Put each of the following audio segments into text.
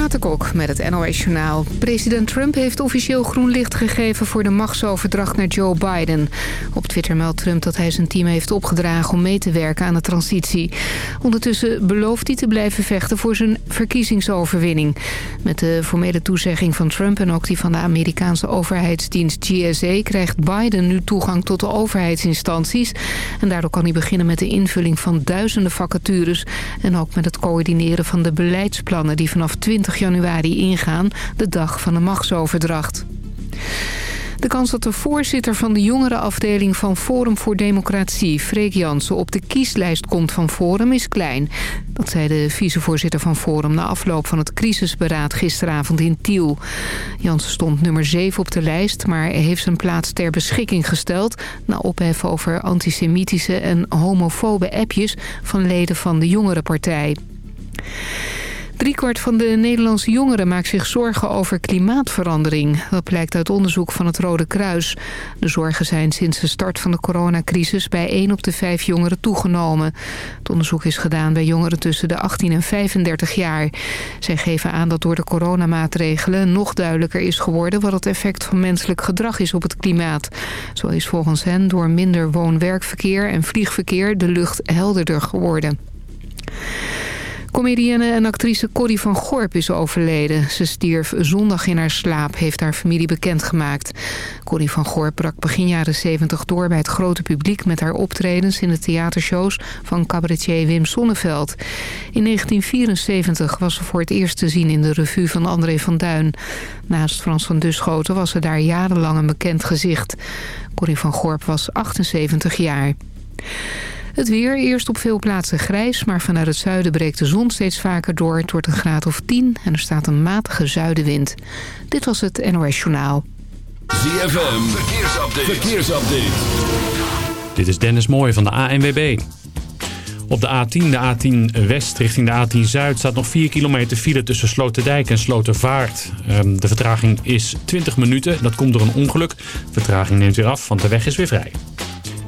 Renate Kok met het NOS Journaal. President Trump heeft officieel groen licht gegeven voor de machtsoverdracht naar Joe Biden. Op Twitter meldt Trump dat hij zijn team heeft opgedragen om mee te werken aan de transitie. Ondertussen belooft hij te blijven vechten voor zijn verkiezingsoverwinning. Met de formele toezegging van Trump en ook die van de Amerikaanse overheidsdienst GSA... krijgt Biden nu toegang tot de overheidsinstanties. En daardoor kan hij beginnen met de invulling van duizenden vacatures... en ook met het coördineren van de beleidsplannen die vanaf 20 januari ingaan, de dag van de machtsoverdracht. De kans dat de voorzitter van de jongerenafdeling van Forum voor Democratie, Freek Jansen, op de kieslijst komt van Forum is klein. Dat zei de vicevoorzitter van Forum na afloop van het crisisberaad gisteravond in Tiel. Jansen stond nummer 7 op de lijst, maar heeft zijn plaats ter beschikking gesteld... na ophef over antisemitische en homofobe appjes van leden van de jongerenpartij. Driekwart van de Nederlandse jongeren maakt zich zorgen over klimaatverandering. Dat blijkt uit onderzoek van het Rode Kruis. De zorgen zijn sinds de start van de coronacrisis bij 1 op de 5 jongeren toegenomen. Het onderzoek is gedaan bij jongeren tussen de 18 en 35 jaar. Zij geven aan dat door de coronamaatregelen nog duidelijker is geworden... wat het effect van menselijk gedrag is op het klimaat. Zo is volgens hen door minder woon-werkverkeer en vliegverkeer de lucht helderder geworden. Comedienne en actrice Corrie van Gorp is overleden. Ze stierf zondag in haar slaap, heeft haar familie bekendgemaakt. Corrie van Gorp brak begin jaren 70 door bij het grote publiek... met haar optredens in de theatershows van cabaretier Wim Sonneveld. In 1974 was ze voor het eerst te zien in de revue van André van Duin. Naast Frans van Duschoten was ze daar jarenlang een bekend gezicht. Corrie van Gorp was 78 jaar. Het weer, eerst op veel plaatsen grijs, maar vanuit het zuiden breekt de zon steeds vaker door. Het wordt een graad of 10 en er staat een matige zuidenwind. Dit was het NOS Journaal. ZFM, verkeersupdate. verkeersupdate. Dit is Dennis Mooij van de ANWB. Op de A10, de A10 West richting de A10 Zuid staat nog 4 kilometer file tussen Sloterdijk en Slotervaart. Ehm, de vertraging is 20 minuten. Dat komt door een ongeluk. De vertraging neemt weer af, want de weg is weer vrij.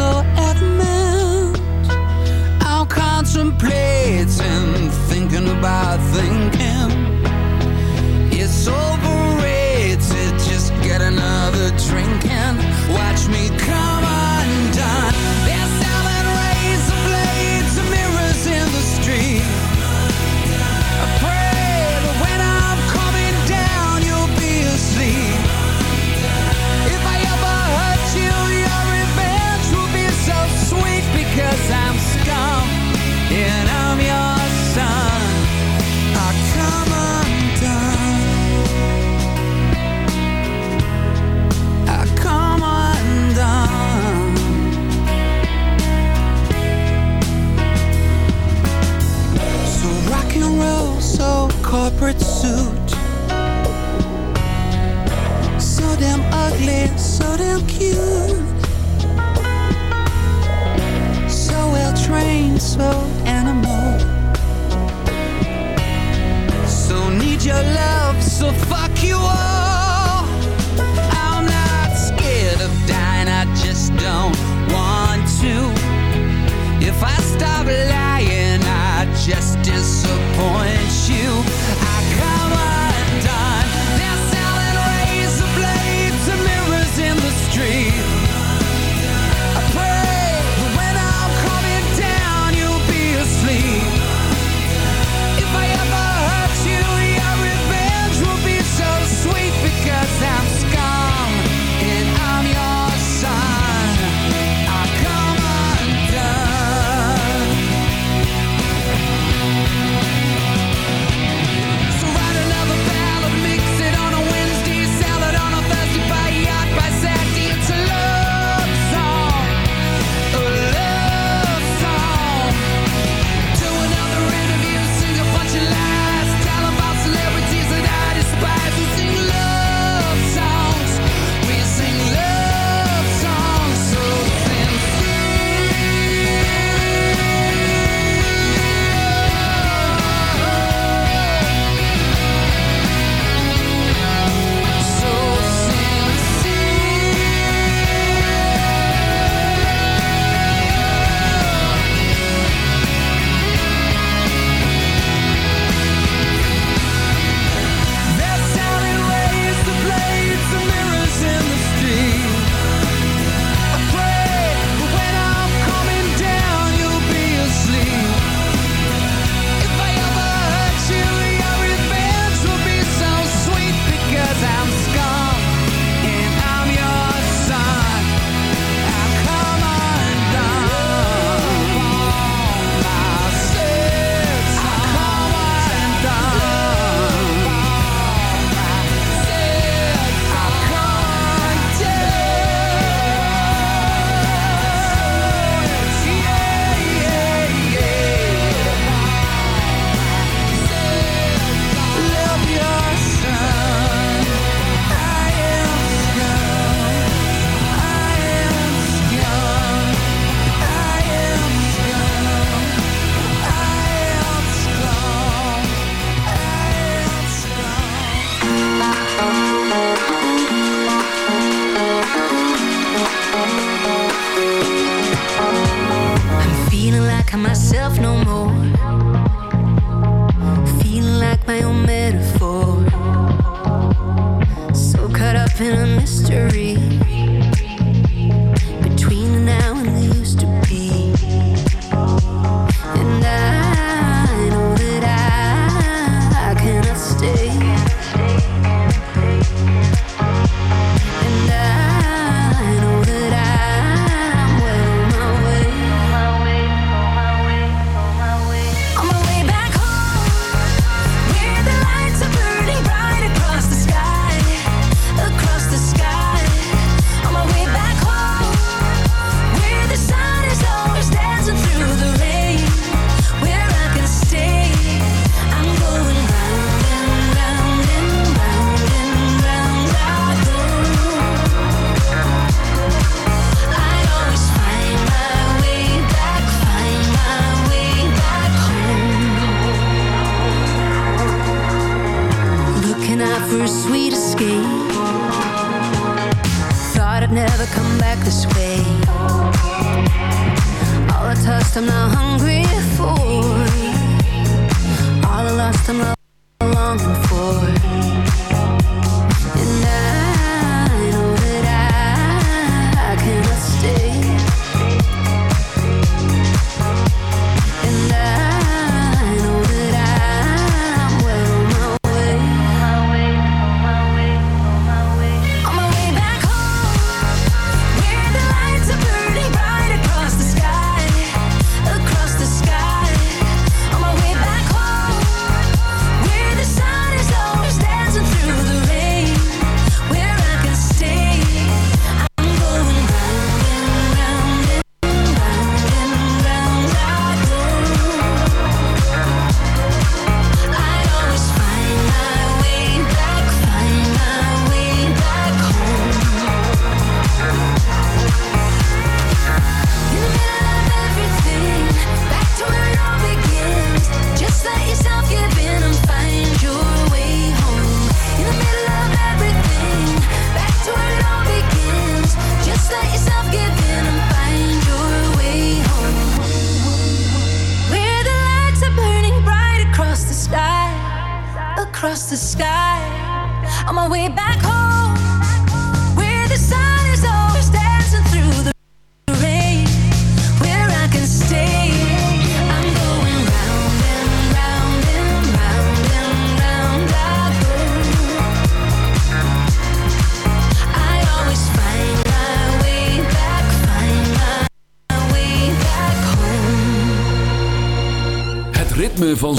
so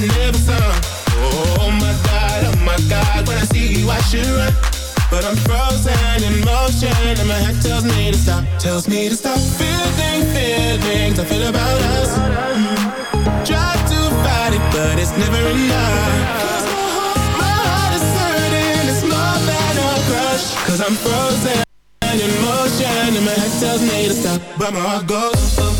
Oh my god, oh my god, when I see you I should run. But I'm frozen in motion and my head tells me to stop, tells me to stop feeling feelings I feel about us. Try to fight it, but it's never enough. My heart, my heart is it's more than a I'm frozen in motion and my head tells me to stop, but my heart goes.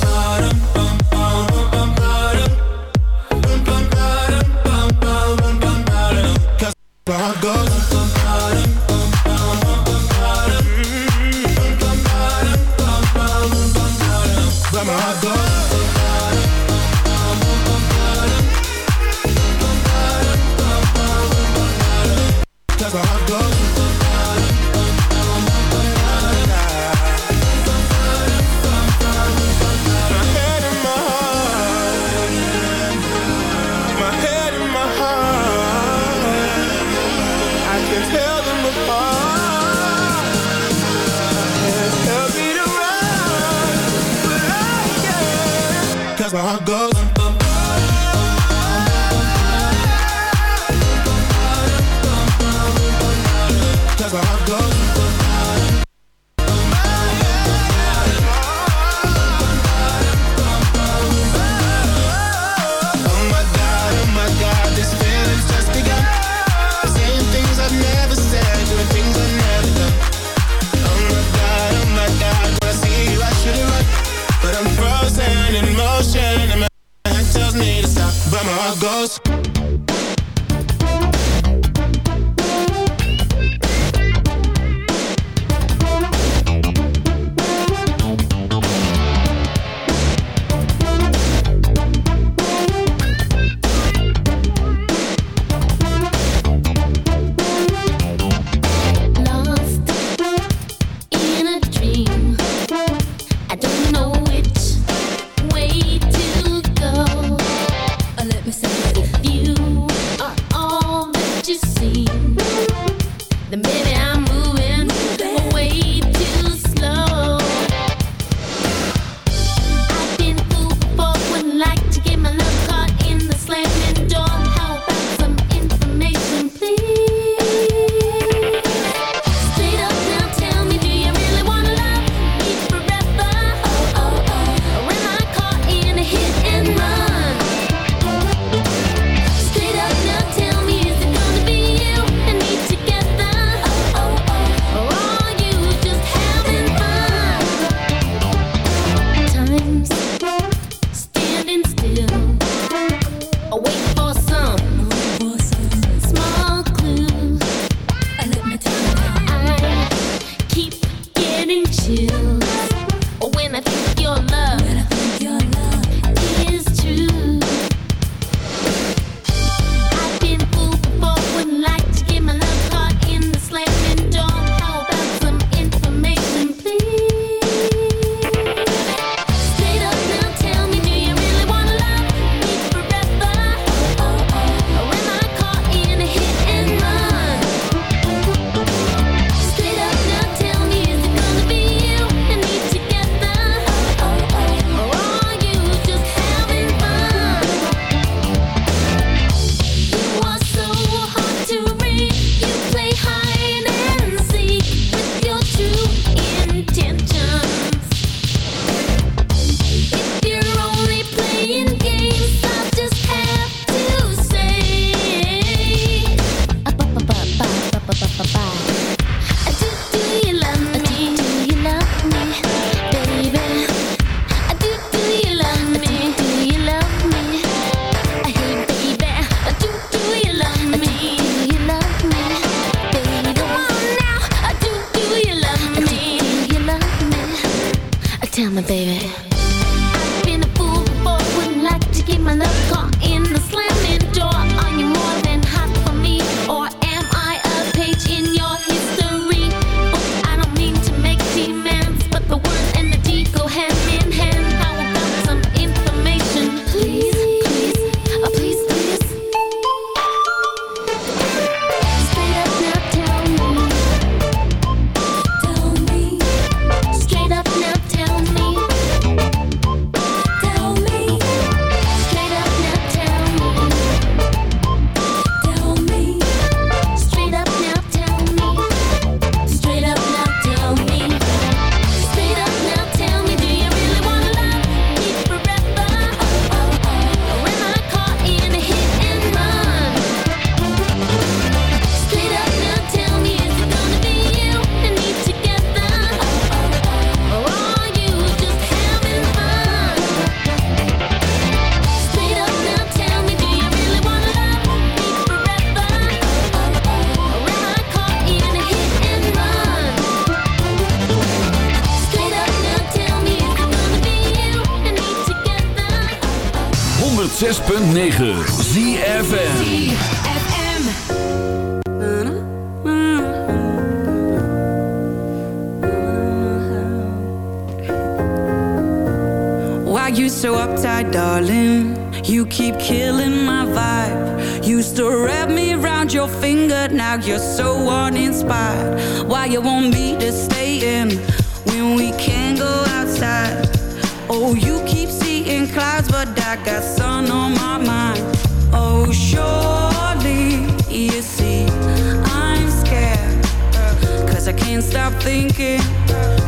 Stop thinking,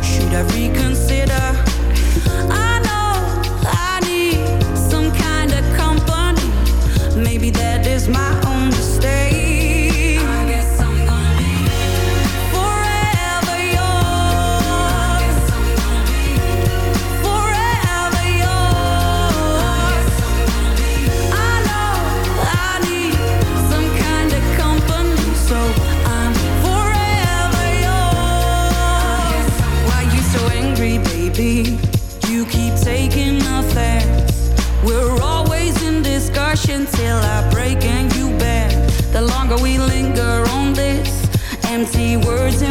should I reconsider? Words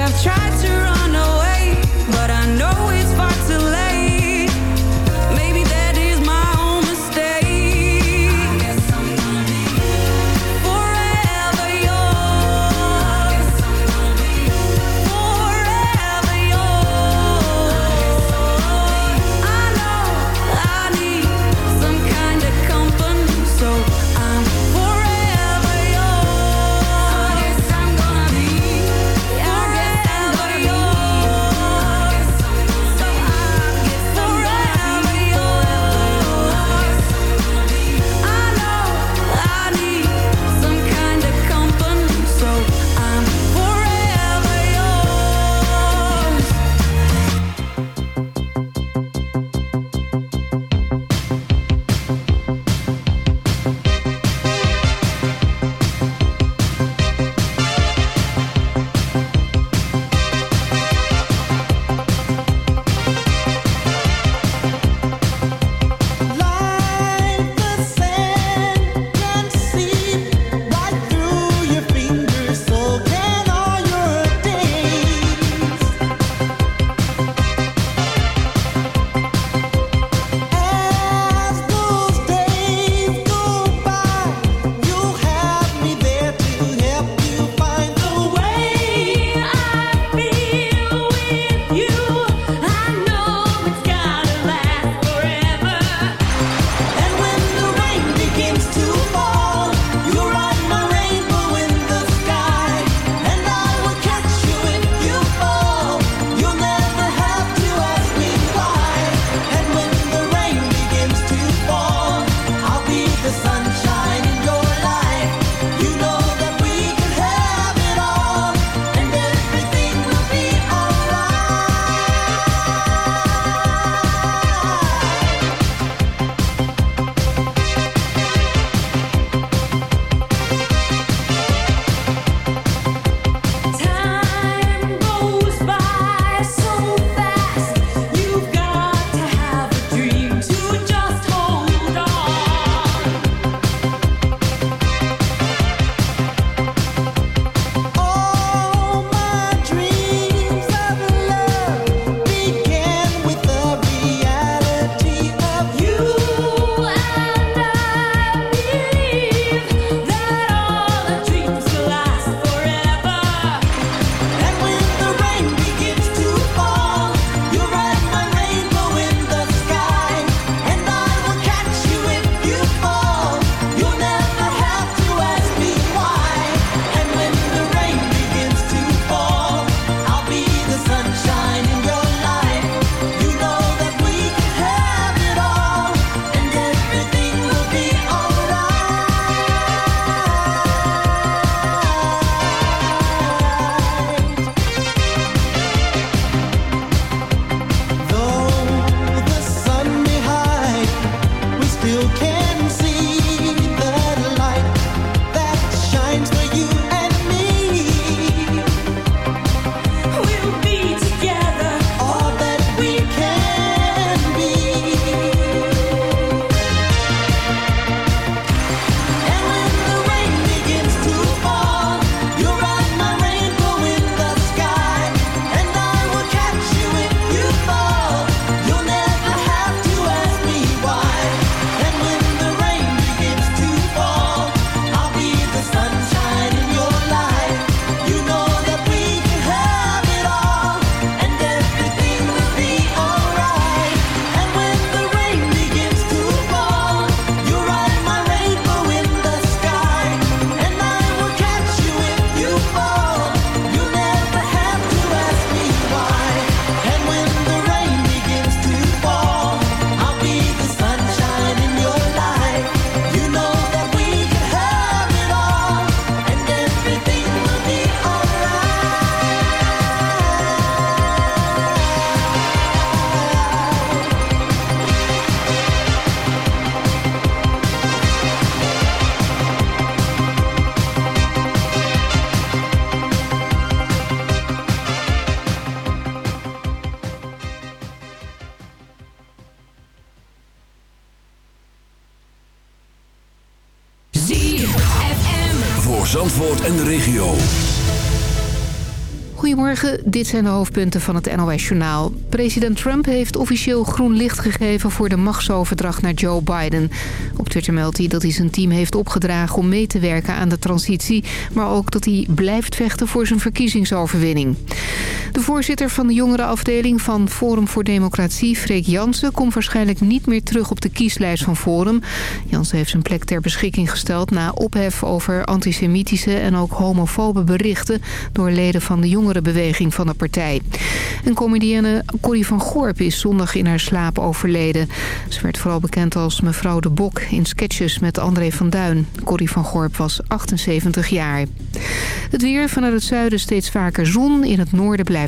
I've tried to run Dit zijn de hoofdpunten van het NOS-journaal. President Trump heeft officieel groen licht gegeven voor de machtsoverdracht naar Joe Biden. Op Twitter meldt hij dat hij zijn team heeft opgedragen om mee te werken aan de transitie... maar ook dat hij blijft vechten voor zijn verkiezingsoverwinning. De voorzitter van de jongerenafdeling van Forum voor Democratie, Freek Jansen... komt waarschijnlijk niet meer terug op de kieslijst van Forum. Jansen heeft zijn plek ter beschikking gesteld na ophef over antisemitische... en ook homofobe berichten door leden van de jongerenbeweging van de partij. En comedienne Corrie van Gorp is zondag in haar slaap overleden. Ze werd vooral bekend als mevrouw de Bok in sketches met André van Duin. Corrie van Gorp was 78 jaar. Het weer vanuit het zuiden steeds vaker zon. In het noorden blijft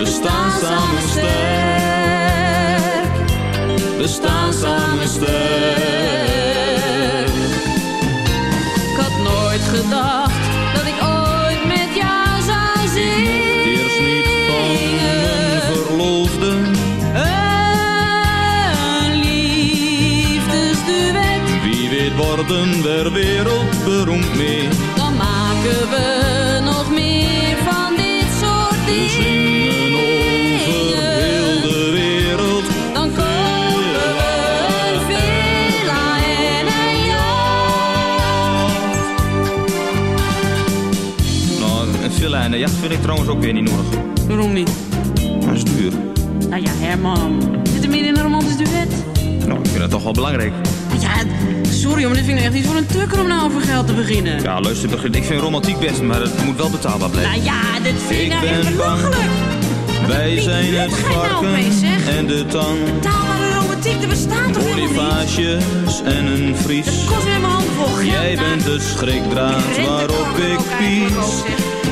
We staan samen sterk. We staan samen sterk. Ik had nooit gedacht dat ik ooit met jou zou zingen. Eerst niet van mijn verloofde. Een liefdesduet, Wie weet worden we wereldberoemd mee. dan maken we jacht vind ik trouwens ook weer niet nodig. Waarom niet? Dat is duur. Nou ja, Herman. Zit er meer in een romantisch duet? Nou, ik vind dat toch wel belangrijk. Ja, sorry, maar dit vind ik echt niet voor een tukker om nou over geld te beginnen. Ja, luister, ik vind romantiek best, maar het moet wel betaalbaar blijven. Nou ja, dit vind ik, nou echt belachelijk. Wij zijn het nou varken zeg? en de tang. Betaalbare romantiek, er bestaat toch? Bonifages en een vries. Het kost weer mijn handen vol. Jij nou. bent de schrikdraad waarop ik pies.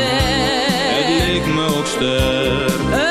Het leek me ook sterk.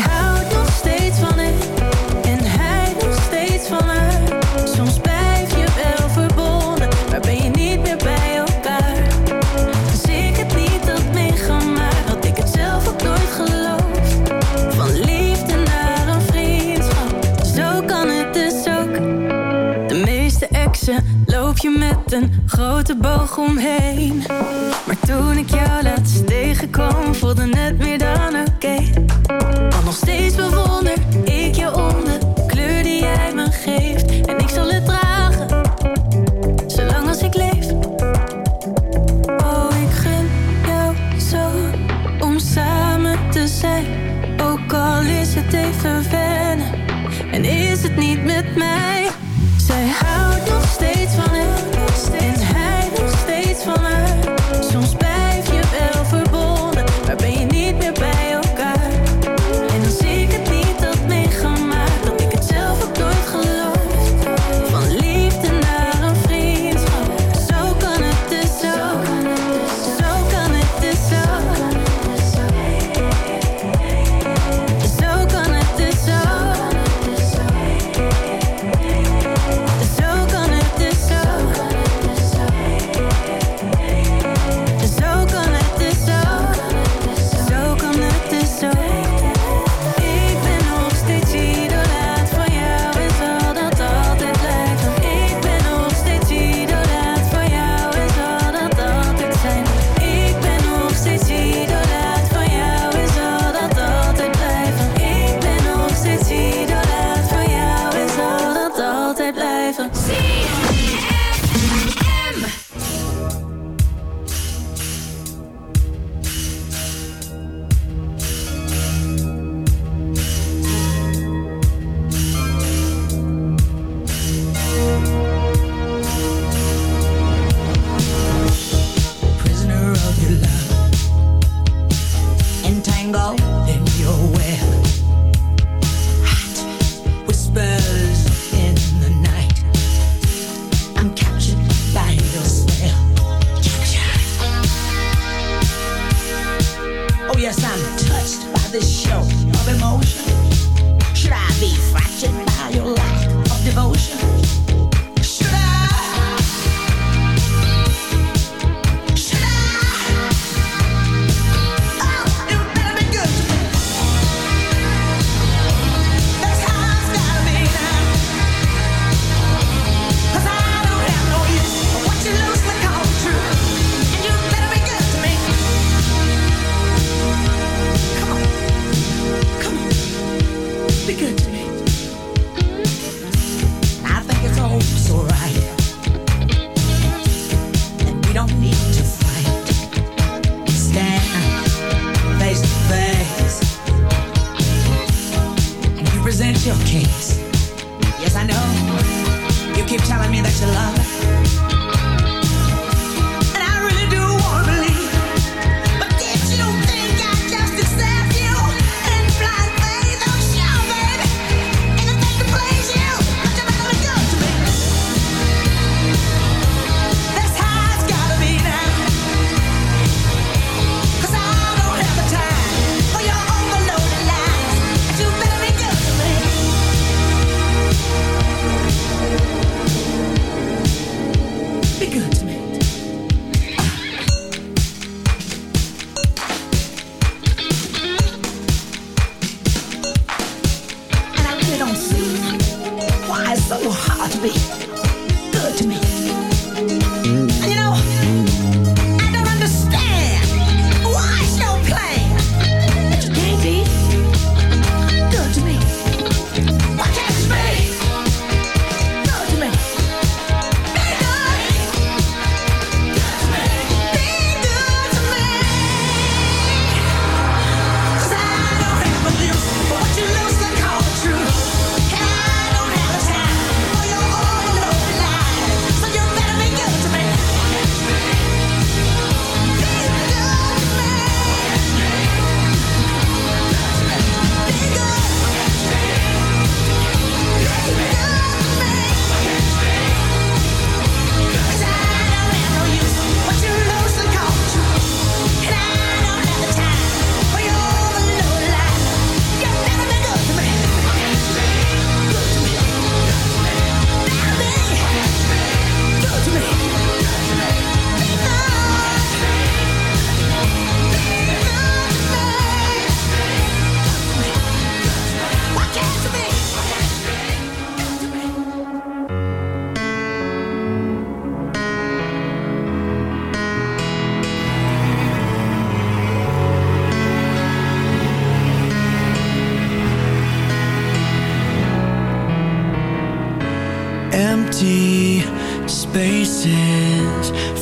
Hij houdt nog steeds van hem en hij nog steeds van haar. Soms blijf je wel verbonden, maar ben je niet meer bij elkaar. Zie ik het niet tot meer gemaar, wat ik het zelf ook nooit geloof. Van liefde naar een vriendschap, zo kan het dus ook. De meeste exen loop je met een grote boog omheen. Maar toen ik jou laatst tegenkwam, voelde net meer dan een. man